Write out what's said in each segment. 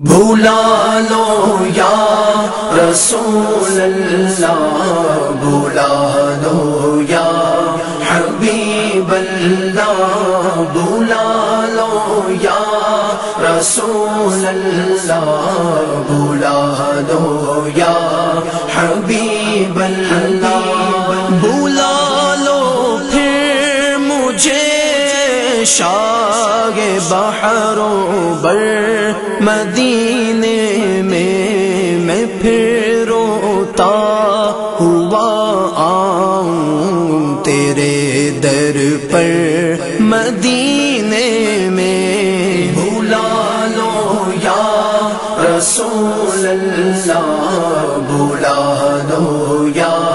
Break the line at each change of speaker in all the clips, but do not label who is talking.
بھولا لو یا رسول اللہ، بھولا لو یا حبیب اللہ، بھولا لو یا رسول اللہ، بھولا لو یا شاگ بحروں بر مدینے میں میں پھر روتا ہوا آؤں تیرے در پر مدینے میں بھولا لو یا رسول اللہ، بھولا لو یا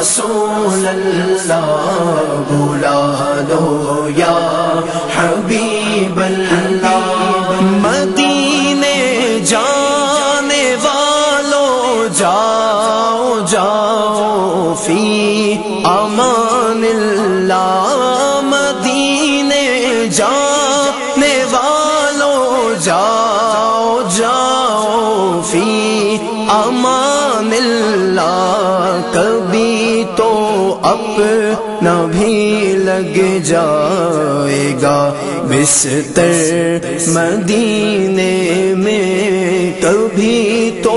رسول اللہ بھولا لو یا حبیب اللہ۔ مدینے جانے والو جاؤ جاؤ فی امان اللہ۔ مدینے جانے اپنا بھی لگ جائے گا۔ بستر مدینے میں کبھی تو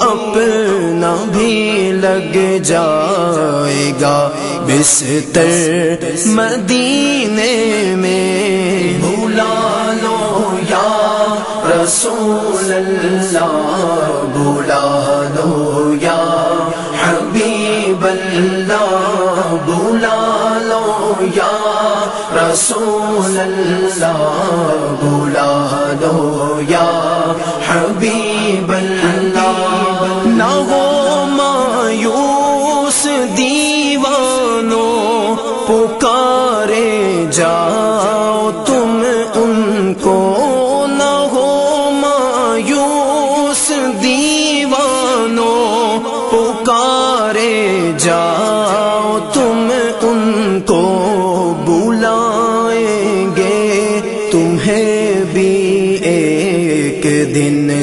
اپنا بھی لگ جائے گا۔ بستر مدینے میں بھولا لو یا رسول اللہ، بھولا لو یا رسول اللہ بلا دو یا حبیب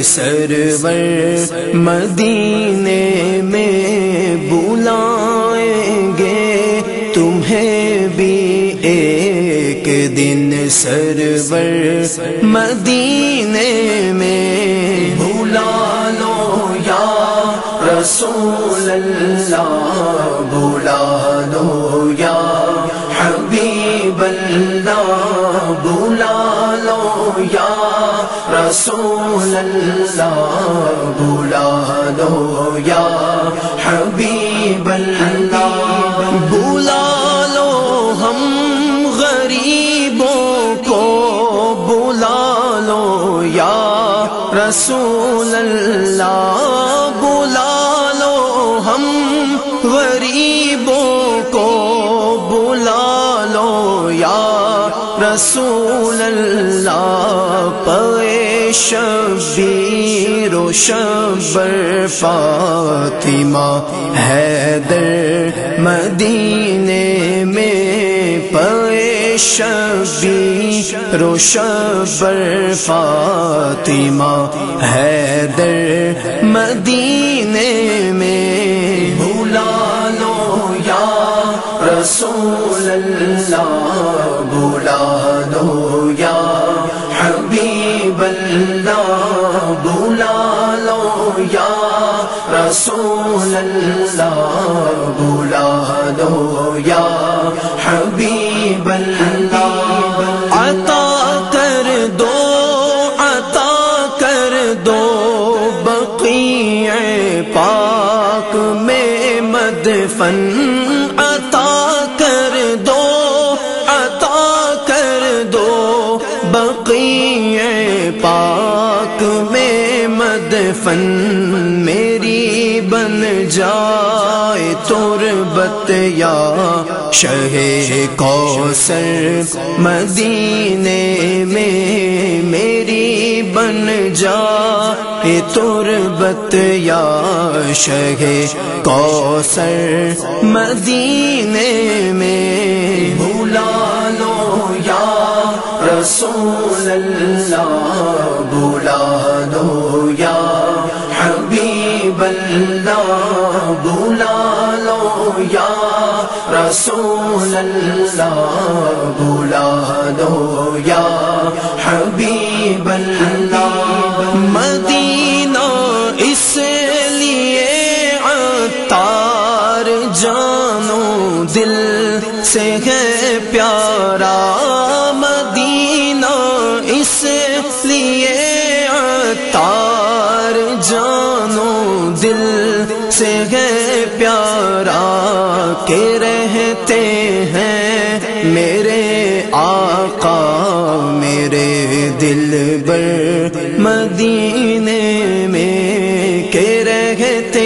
سرور مدینے میں بلائیں گے۔ تمہیں بھی ایک دن سرور مدینے میں بلا لو یا رسول یا رسول اللہ بھولا لو یا حبیب اللہ بلا لو ہم غریبوں کو بلا لو یا رسول اللہ رسول اللہ پے شبیر و شبر فاطمہ حیدر مدینے میں پے شبیر و شبر فاطمہ حیدر مدینے اللہ بھولا لو یا رسول اللہ، بھولا لو یا حبیب اللہ۔ عطا کر دو، عطا کر دو بقیع پاک میں مدفن۔ مدفن میری بن جائے تربت یا شہ کوثر مدینے میں میری بن جائے تربت یا شہ کوثر مدینے میں بھولا لو یا رسول اللہ بلا دو یا رسول اللہ بلا دو یا حبیب اللہ مدینہ اس لیے عطار جانو دل سے ہے پیارا مدینہ اس لیے عطار جانو دل سے ہے پیارا کے بر مدینے میں کے رہتے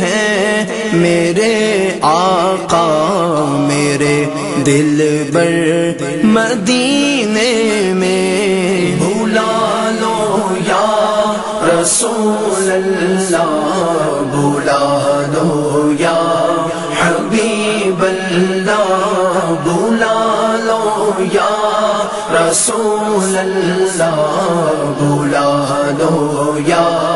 ہیں میرے آقا، میرے دل بر مدینے میں بھولا لو یا رسول اللہ، بھولا رسول اللہ بلا دو یا